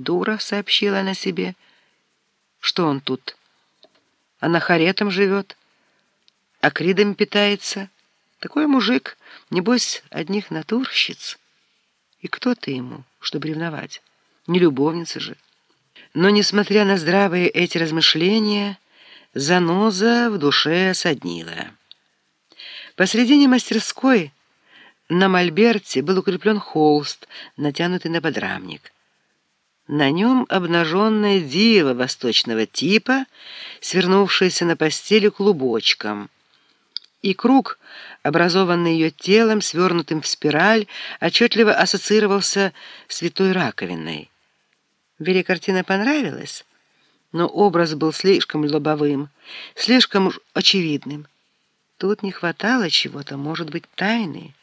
«Дура», — сообщила она себе. «Что он тут? Анахаретом живет, акридами питается. Такой мужик, небось, одних натурщиц. И кто ты ему, чтобы ревновать? Не любовница же». Но, несмотря на здравые эти размышления, заноза в душе соднила. Посредине мастерской на мольберте был укреплен холст, натянутый на подрамник. На нем обнаженная дива восточного типа, свернувшаяся на постели клубочком. И круг, образованный ее телом, свернутым в спираль, отчетливо ассоциировался с святой раковиной. Вере картина понравилась, но образ был слишком лобовым, слишком очевидным. Тут не хватало чего-то, может быть, тайны.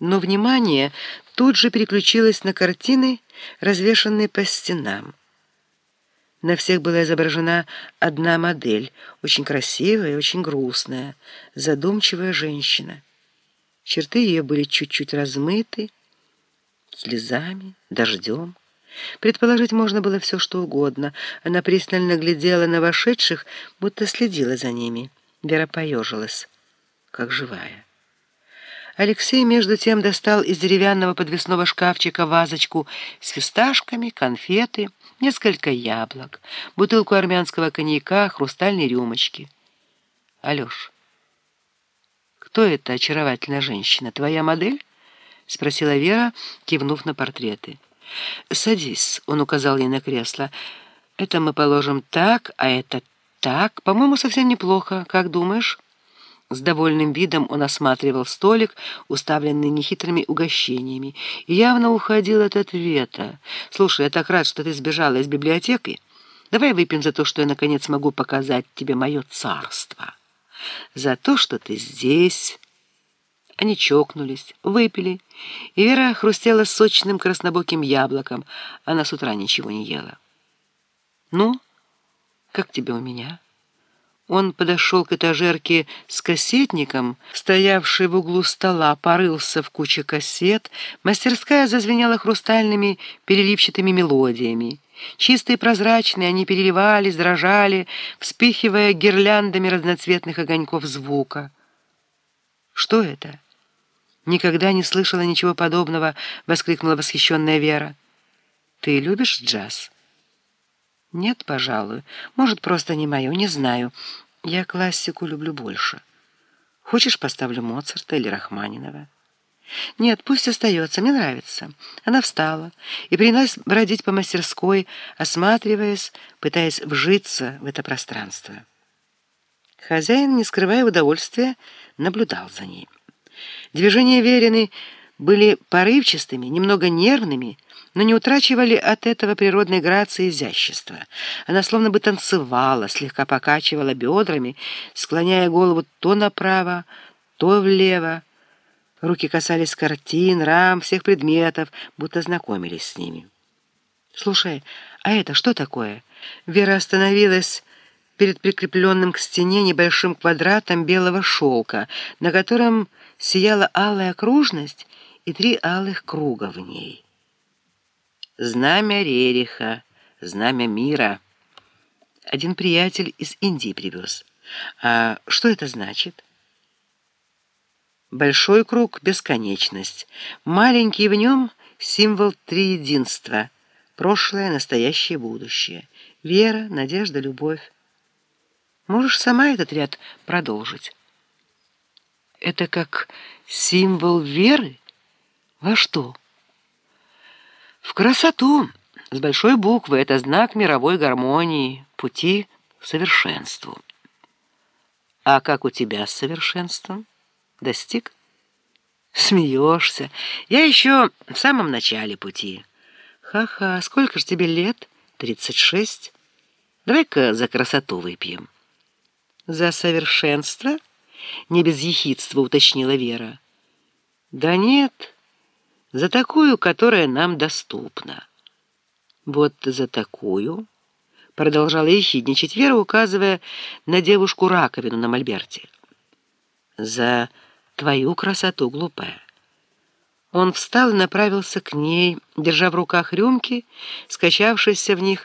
Но внимание тут же переключилось на картины, развешанные по стенам. На всех была изображена одна модель, очень красивая и очень грустная, задумчивая женщина. Черты ее были чуть-чуть размыты, слезами, дождем. Предположить можно было все, что угодно. Она пристально глядела на вошедших, будто следила за ними. Вера поежилась, как живая. Алексей, между тем, достал из деревянного подвесного шкафчика вазочку с фисташками, конфеты, несколько яблок, бутылку армянского коньяка, хрустальные рюмочки. «Алеш, кто эта очаровательная женщина? Твоя модель?» — спросила Вера, кивнув на портреты. «Садись», — он указал ей на кресло. «Это мы положим так, а это так. По-моему, совсем неплохо. Как думаешь?» С довольным видом он осматривал столик, уставленный нехитрыми угощениями, и явно уходил от ответа. «Слушай, я так рад, что ты сбежала из библиотеки. Давай выпьем за то, что я, наконец, могу показать тебе мое царство. За то, что ты здесь». Они чокнулись, выпили, и Вера хрустела сочным краснобоким яблоком. Она с утра ничего не ела. «Ну, как тебе у меня?» Он подошел к этажерке с кассетником, стоявший в углу стола, порылся в куче кассет. Мастерская зазвенела хрустальными переливчатыми мелодиями. Чистые прозрачные они переливались, дрожали, вспыхивая гирляндами разноцветных огоньков звука. «Что это?» «Никогда не слышала ничего подобного!» — воскликнула восхищенная Вера. «Ты любишь джаз?» «Нет, пожалуй. Может, просто не мое, не знаю. Я классику люблю больше. Хочешь, поставлю Моцарта или Рахманинова?» «Нет, пусть остается, мне нравится». Она встала и принялась бродить по мастерской, осматриваясь, пытаясь вжиться в это пространство. Хозяин, не скрывая удовольствия, наблюдал за ней. Движения Верины были порывчатыми, немного нервными, но не утрачивали от этого природной грации и изящества. Она словно бы танцевала, слегка покачивала бедрами, склоняя голову то направо, то влево. Руки касались картин, рам, всех предметов, будто знакомились с ними. «Слушай, а это что такое?» Вера остановилась перед прикрепленным к стене небольшим квадратом белого шелка, на котором сияла алая окружность и три алых круга в ней. Знамя Рериха, знамя мира. Один приятель из Индии привез. А что это значит? Большой круг — бесконечность. Маленький в нем — символ триединства. Прошлое, настоящее, будущее. Вера, надежда, любовь. Можешь сама этот ряд продолжить. Это как символ веры? Во что? В красоту, с большой буквы, это знак мировой гармонии, пути к совершенству. А как у тебя с совершенством? Достиг? Смеешься. Я еще в самом начале пути. Ха-ха, сколько же тебе лет? Тридцать шесть. Давай-ка за красоту выпьем. За совершенство? Не без ехидства уточнила Вера. Да нет, за такую, которая нам доступна. Вот за такую, продолжала ехидничать Вера, указывая на девушку-раковину на мольберте. За твою красоту, глупая. Он встал и направился к ней, держа в руках рюмки, скачавшиеся в них